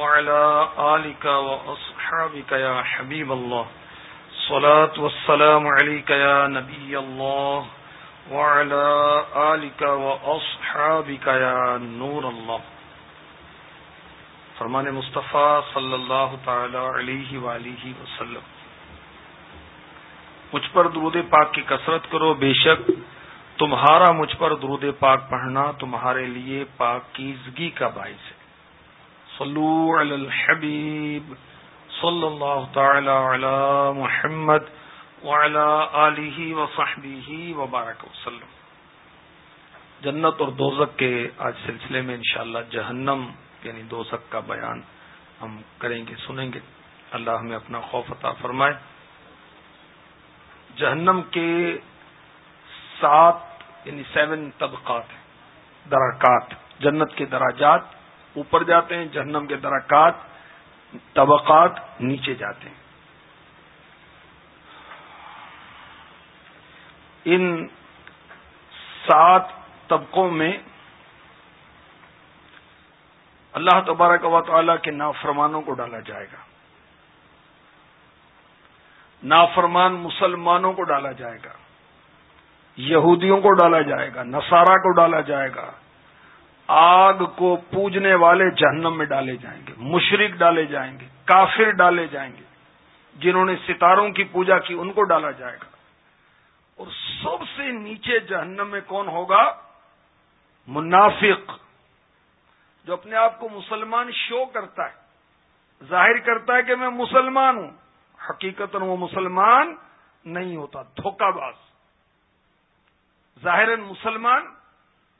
وعلى آلك وأصحابك يا حبيب الله. صلاة والسلام عليك يا نبي الله. وعلى آلك وأصحابك يا نور الله. فرمان مصطفیٰ صلی اللہ تعالی علیہ وآلہ وسلم. مجھ پر درود پاک کی کثرت کرو، بے شک تمہارا مجھ پر درود پاک پڑھنا تمہارے لیے پاکیزگی کا باعث ہے۔ صلو علی الحبیب صلی اللہ تعالی علی محمد وعلی آلہ وصحبہ وبارک وسلم. جنت اور دوزک کے آج سلسلے میں انشاءاللہ جہنم یعنی دوزک کا بیان ہم کریں گے، سنیں گے۔ اللہ ہمیں اپنا خوف عطا فرمائے۔ جہنم کے سات یعنی سیون طبقات ہیں۔ درکات، جنت کے دراجات اوپر جاتے ہیں، جہنم کے درکات طبقات نیچے جاتے ہیں۔ ان سات طبقوں میں اللہ تبارک و تعالی کے نافرمانوں کو ڈالا جائے گا۔ نافرمان مسلمانوں کو ڈالا جائے گا۔ یہودیوں کو ڈالا جائے گا۔ نصارہ کو ڈالا جائے گا۔ آگ کو پوجنے والے جہنم میں ڈالے جائیں گے مشرق ڈالے جائیں گے، کافر ڈالے جائیں گے، جنہوں نے ستاروں کی پوجا کی ان کو ڈالا جائے گا۔ اور سب سے نیچے جہنم میں کون ہوگا؟ منافق، جو اپنے آپ کو مسلمان شو کرتا ہے۔ ظاہر کرتا ہے کہ میں مسلمان ہوں۔ حقیقت وہ مسلمان نہیں ہوتا، دھوکہ باز۔ ظاہر مسلمان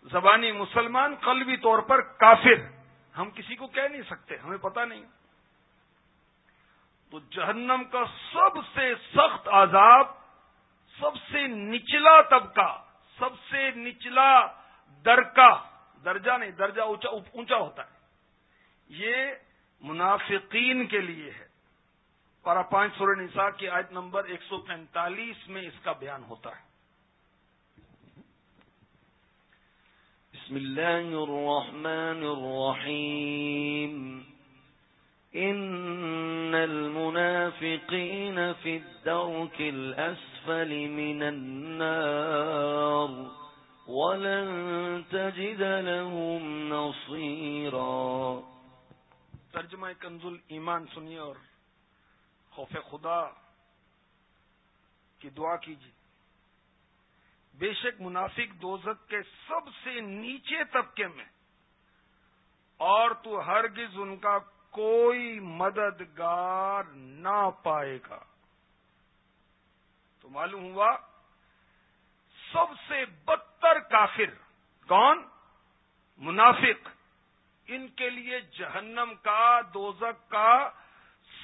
زبانی مسلمان قلبی طور پر کافر، ہم کسی کو کہہ نہیں سکتے، ہمیں پتہ نہیں۔ تو جہنم کا سب سے سخت عذاب، سب سے نچلا طبقہ، سب سے نچلا درکا درجہ نہیں، درجہ اونچا ہوتا ہے۔ یہ منافقین کے لیے ہے۔ پارا پانچ سورہ نساء کی آیت نمبر ایک سو پینتالیس میں اس کا بیان ہوتا ہے۔ بسم الله الرحمن الرحيم. إن المنافقين في الدرك الأسفل من النار ولن تجد لهم نصيرا. ترجمہ کنزل ایمان سنیے اور خوف خدا کی دعا کیجیے۔ بے شک منافق دوزک کے سب سے نیچے طبقے میں۔ اور تو ہرگز ان کا کوئی مددگار نہ پائے گا۔ تو معلوم ہوا، سب سے بدتر کافر کون؟ منافق۔ ان کے لیے جہنم کا دوزک کا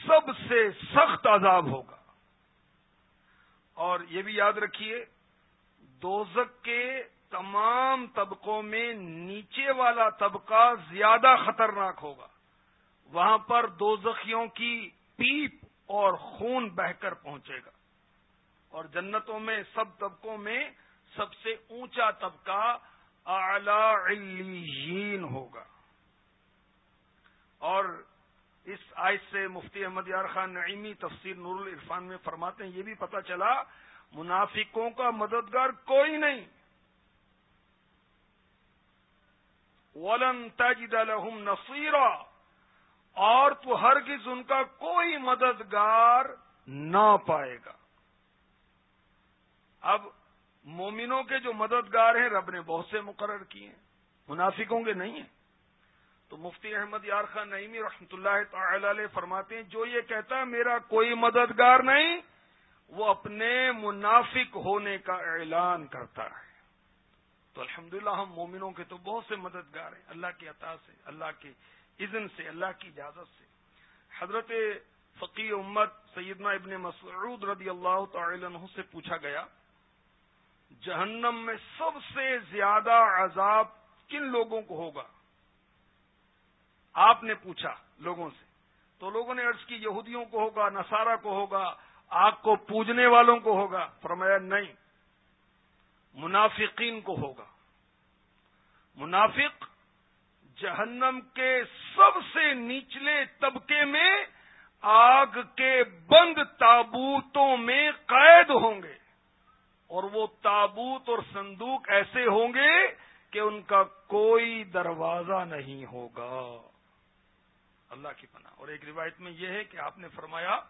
سب سے سخت عذاب ہوگا۔ اور یہ بھی یاد رکھیے دوزک کے تمام طبقوں میں نیچے والا طبقہ زیادہ خطرناک ہوگا۔ وہاں پر دوزخیوں کی پیپ اور خون بہ کر پہنچے گا۔ اور جنتوں میں سب طبقوں میں سب سے اونچا طبقہ اعلی ہوگا۔ اور اس آئس سے مفتی احمد یار خان نعیمی تفسیر نور العرفان میں فرماتے ہیں، یہ بھی پتہ چلا منافقوں کا مددگار کوئی نہیں۔ ولن تجد لهم نصیرا۔ اور تو ہرگز ان کا کوئی مددگار نہ پائے گا۔ اب مومنوں کے جو مددگار ہیں، رب نے بہت سے مقرر کیے ہیں۔ منافقوں کے نہیں ہیں۔ تو مفتی احمد یار خان نعیمی رحمتہ اللہ تعالی علیہ فرماتے ہیں، جو یہ کہتا ہے، میرا کوئی مددگار نہیں وہ اپنے منافق ہونے کا اعلان کرتا ہے۔ تو الحمدللہ ہم مومنوں کے تو بہت سے مددگار ہیں، اللہ کی عطا سے، اللہ کے اذن سے، اللہ کی اجازت سے۔ حضرت فقی امت سیدنا ابن مسعود رضی اللہ تعالی عنہ سے پوچھا گیا، جہنم میں سب سے زیادہ عذاب کن لوگوں کو ہوگا؟ آپ نے پوچھا لوگوں سے۔ تو لوگوں نے عرض کی، یہودیوں کو ہوگا، نصارہ کو ہوگا آگ کو پوجنے والوں کو ہوگا فرمایا نہیں منافقین کو ہوگا منافق جہنم کے سب سے نچلے طبقے میں آگ کے بند تابوتوں میں قید ہوں گے اور وہ تابوت اور صندوق ایسے ہوں گے کہ ان کا کوئی دروازہ نہیں ہوگا اللہ کی پناہ۔ اور ایک روایت میں یہ ہے کہ آپ نے فرمایا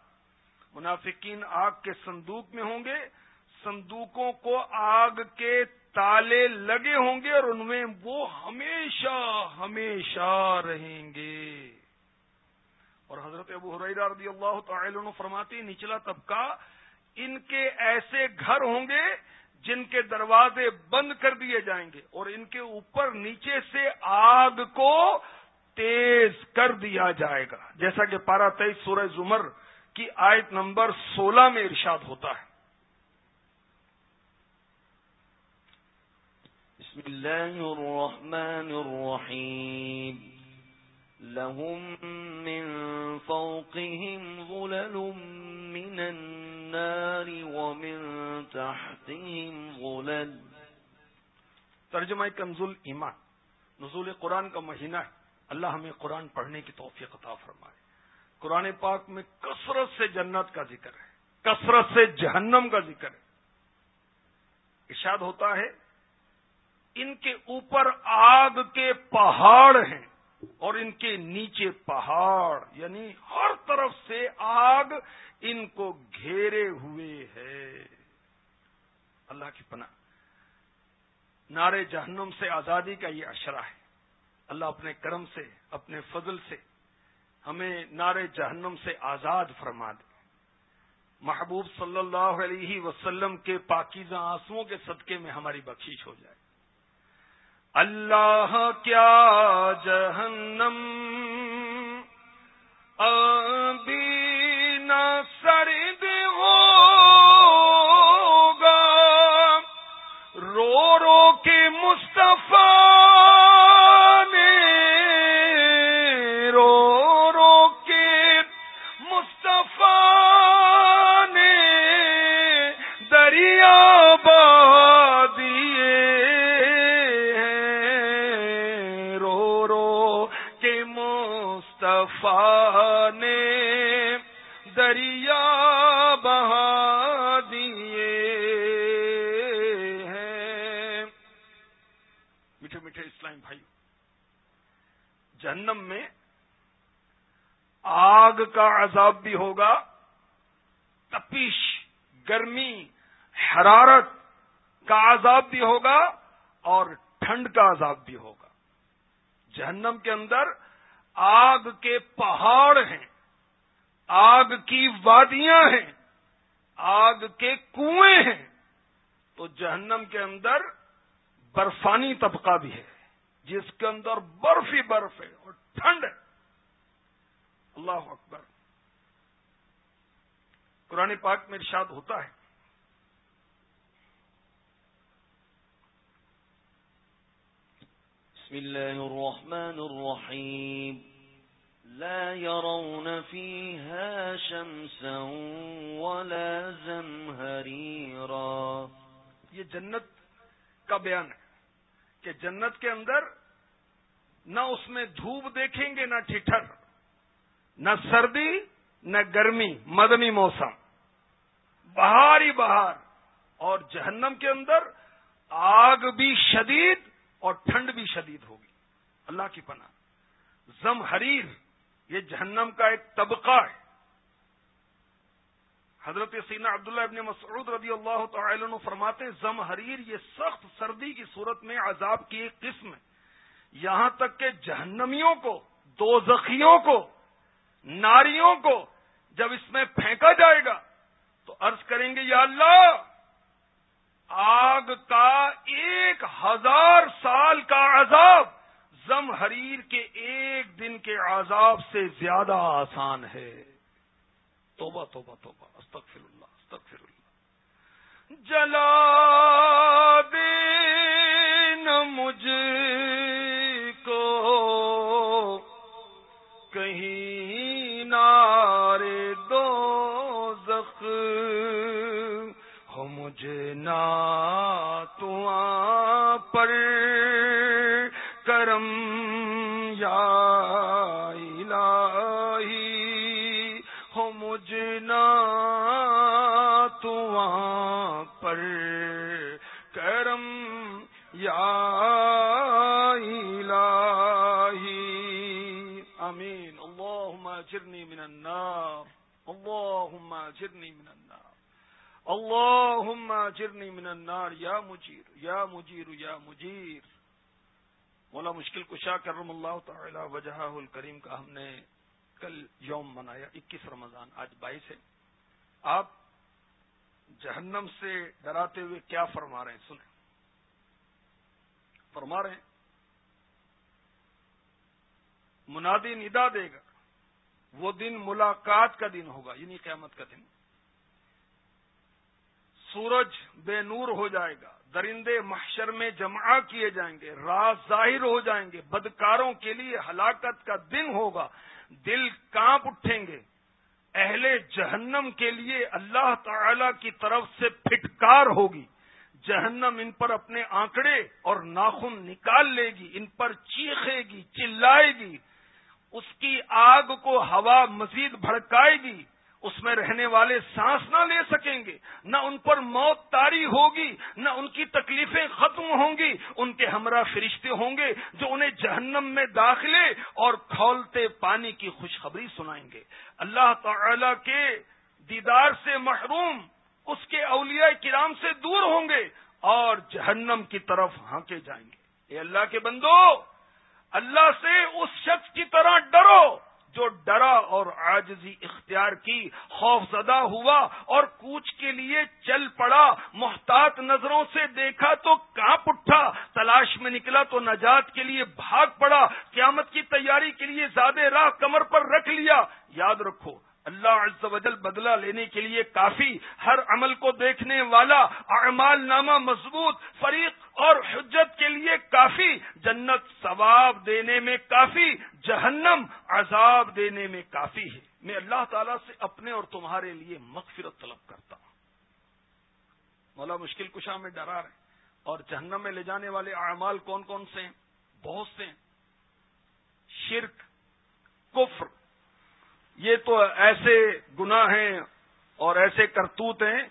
منافقین آگ کے صندوق میں ہوں گے، صندوقوں کو آگ کے تالے لگے ہوں گے اور ان میں وہ ہمیشہ ہمیشہ رہیں گے۔ اور حضرت ابو حریرہ رضی اللہ تعالی عنہ فرماتی نچلا طبقہ ان کے ایسے گھر ہوں گے جن کے دروازے بند کر دیے جائیں گے اور ان کے اوپر نیچے سے آگ کو تیز کر دیا جائے گا۔ جیسا کہ پارا تیئیس سورہ زمر کی آیت نمبر سولہ میں ارشاد ہوتا ہے۔ بسم اللہ الرحمن الرحیم۔ لهم من فوقهم ظلل من النار ومن تحتهم ظلل۔ ترجمہ کنزول ایمان نزول قرآن کا مہینہ ہے۔ اللہ ہمیں قرآن پڑھنے کی توفیق عطا فرمائے۔ قرآن پاک میں کثرت سے جنت کا ذکر ہے، کثرت سے جہنم کا ذکر ہے۔ ارشاد ہوتا ہے، ان کے اوپر آگ کے پہاڑ ہیں اور ان کے نیچے پہاڑ یعنی ہر طرف سے آگ ان کو گھیرے ہوئے ہے۔ اللہ کی پناہ۔ نارے جہنم سے آزادی کا یہ اشرا ہے۔ اللہ اپنے کرم سے، اپنے فضل سے ہمیں نارے جہنم سے آزاد فرما دے۔ محبوب صلی اللہ علیہ وسلم کے پاکیزہ آنسوؤں کے صدقے میں ہماری بخشش ہو جائے۔ اللہ کیا جہنم ابھی نہ سرد ہوگا۔ رو رو کے مصطفیٰ کا عذاب بھی ہوگا۔ تپش، گرمی، حرارت کا عذاب بھی ہوگا اور ٹھنڈ کا عذاب بھی ہوگا۔ جہنم کے اندر آگ کے پہاڑ ہیں، آگ کی وادیاں ہیں، آگ کے کنویں ہیں۔ تو جہنم کے اندر برفانی طبقہ بھی ہے، جس کے اندر برف ہی برف ہے اور ٹھنڈ ہے۔ اللہ اکبر۔ قرآن پاک میں ارشاد ہوتا ہے۔ بسم اللہ الرحمن الرحیم۔ لا يرون فيها شمسا ولا زمهريرا یہ جنت کا بیان ہے کہ جنت کے اندر نہ اس میں دھوپ دیکھیں گے نہ ٹھٹر نہ سردی، نہ گرمی، مدنی موسم۔ بہار ہی بہار۔ اور جہنم کے اندر آگ بھی شدید اور ٹھنڈ بھی شدید ہوگی۔ اللہ کی پناہ۔ زم حریر، یہ جہنم کا ایک طبقہ ہے۔ حضرت سینا عبداللہ ابن مسعود رضی اللہ تعالی عنہ فرماتے زم حریر، یہ سخت سردی کی صورت میں عذاب کی ایک قسم ہے۔ یہاں تک کہ جہنمیوں کو دو زخیوں کو ناریوں کو جب اس میں پھینکا جائے گا تو عرض کریں گے، یا اللہ، آگ کا ایک ہزار سال کا عذاب زم حریر کے ایک دن کے عذاب سے زیادہ آسان ہے۔ توبہ توبہ توبہ، استغفر اللہ استغفر اللہ۔ جلا پر کرم یا الہی۔ امین اللہم اجرنی من النار۔ اللہم اجرنی من النار۔ اللہم اجرنی من النار۔ یا مجیر یا مجیر یا مجیر۔ مولا مشکل کشا کرم اللہ تعالی وجہ الکریم کا ہم نے کل یوم منایا، اکیس رمضان، آج بائیس ہے۔ آپ جہنم سے ڈراتے ہوئے کیا فرما رہے ہیں؟ سنیں۔ فرما رہے ہیں۔ منادی ندا دے گا۔ وہ دن ملاقات کا دن ہوگا یعنی قیامت کا دن۔ سورج بے نور ہو جائے گا، درندے محشر میں جمع کیے جائیں گے، راز ظاہر ہو جائیں گے، بدکاروں کے لیے ہلاکت کا دن ہوگا۔ دل کانپ اٹھیں گے۔ اہل جہنم کے لیے اللہ تعالی کی طرف سے پھٹکار ہوگی۔ جہنم ان پر اپنے آنکڑے اور ناخن نکال لے گی، ان پر چیخے گی، چلائے گی۔ اس کی آگ کو ہوا مزید بھڑکائے گی۔ اس میں رہنے والے سانس نہ لے سکیں گے نہ ان پر موت تاری ہوگی، نہ ان کی تکلیفیں ختم ہوں گی، ان کے ہمراہ فرشتے ہوں گے جو انہیں جہنم میں داخلے اور کھولتے پانی کی خوشخبری سنائیں گے۔ اللہ تعالی کے دیدار سے محروم اس کے اولیاء کرام سے دور ہوں گے اور جہنم کی طرف ہانکے جائیں گے۔ اے اللہ کے بندو، اللہ سے اس شخص کی طرح ڈرو۔ جو ڈرا اور آجزی اختیار کی، خوف زدہ ہوا اور کوچ کے لیے چل پڑا، محتاط نظروں سے دیکھا تو کانپ اٹھا، تلاش میں نکلا تو نجات کے لیے بھاگ پڑا، قیامت کی تیاری کے لیے زیادہ راہ کمر پر رکھ لیا۔ یاد رکھو اللہ عز و جل بدلہ لینے کے لیے کافی ہر عمل کو دیکھنے والا، اعمال نامہ مضبوط، فریق اور حجت کے لیے کافی، جنت ثواب دینے میں کافی، جہنم عذاب دینے میں کافی ہے۔ میں اللہ تعالیٰ سے اپنے اور تمہارے لیے مغفرت طلب کرتا ہوں۔ مولا مشکل کشا میں ڈرا رہے اور جہنم میں لے جانے والے اعمال کون کون سے ہیں؟ بہت سے ہیں۔ شرک، کفر یہ تو ایسے گناہ ہیں اور ایسے کرتوت ہیں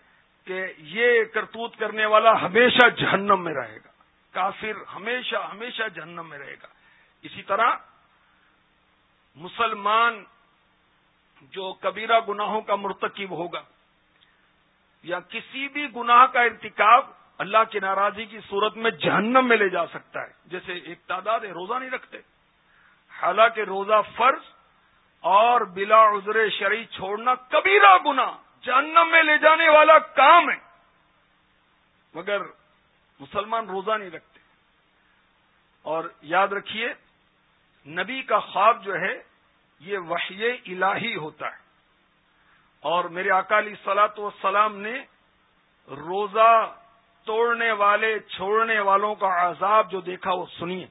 کہ یہ کرتوت کرنے والا ہمیشہ جہنم میں رہے گا۔ کافر ہمیشہ ہمیشہ جہنم میں رہے گا۔ اسی طرح مسلمان جو کبیرہ گناہوں کا مرتکب ہوگا یا کسی بھی گناہ کا ارتکاب اللہ کی ناراضی کی صورت میں جہنم میں لے جا سکتا ہے۔ جیسے ایک تعداد ہے، روزہ نہیں رکھتے۔ حالانکہ روزہ فرض اور بلا عذر شرعی چھوڑنا کبیرہ گنا جہنم میں لے جانے والا کام ہے۔ مگر مسلمان روزہ نہیں رکھتے۔ اور یاد رکھیے، نبی کا خواب جو ہے، یہ وحی الہی ہوتا ہے۔ اور میرے اکالی سلاط وسلام نے روزہ توڑنے والے، چھوڑنے والوں کا عذاب جو دیکھا، وہ سنیے۔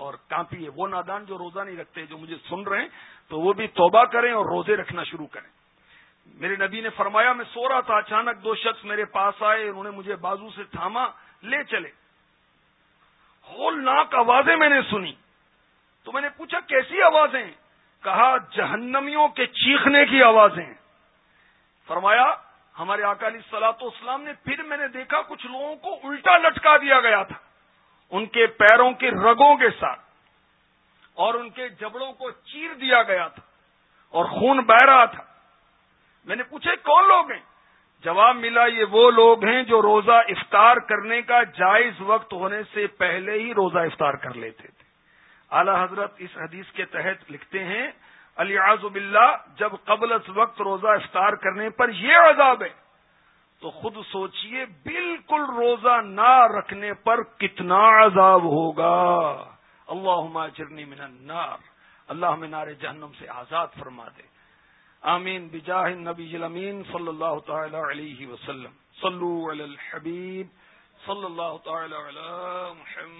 اور کانپیے وہ نادان جو روزہ نہیں رکھتے، جو مجھے سن رہے ہیں، تو وہ بھی توبہ کریں اور روزے رکھنا شروع کریں۔ میرے نبی نے فرمایا، میں سو رہا تھا، اچانک دو شخص میرے پاس آئے، انہوں نے مجھے بازو سے تھاما، لے چلے۔ ہول ناک آوازیں میں نے سنی۔ تو میں نے پوچھا، کیسی آوازیں؟ کہا، جہنمیوں کے چیخنے کی آوازیں۔ فرمایا، ہمارے اکالی سلاط اسلام نے پھر میں نے دیکھا، کچھ لوگوں کو الٹا لٹکا دیا گیا تھا۔ ان کے پیروں کے رگوں کے ساتھ اور ان کے جبڑوں کو چیر دیا گیا تھا اور خون بہ رہا تھا۔ میں نے پوچھے کون لوگ ہیں؟ جواب ملا، یہ وہ لوگ ہیں جو روزہ افطار کرنے کا جائز وقت ہونے سے پہلے ہی روزہ افطار کر لیتے تھے۔ اعلی حضرت اس حدیث کے تحت لکھتے ہیں علی اعظب اللہ جب قبل از وقت روزہ افطار کرنے پر یہ عذاب ہے تو خود سوچئے بالکل روزہ نہ رکھنے پر کتنا عذاب ہوگا۔ اللہ چرنی من النار۔ اللہ ہمیں نار جہنم سے آزاد فرما دے۔ آمین۔ بجاہ نبی امین صلی اللہ تعالی علیہ وسلم۔ صلو علی الحبیب۔ صلی اللہ تعالی علی محمد۔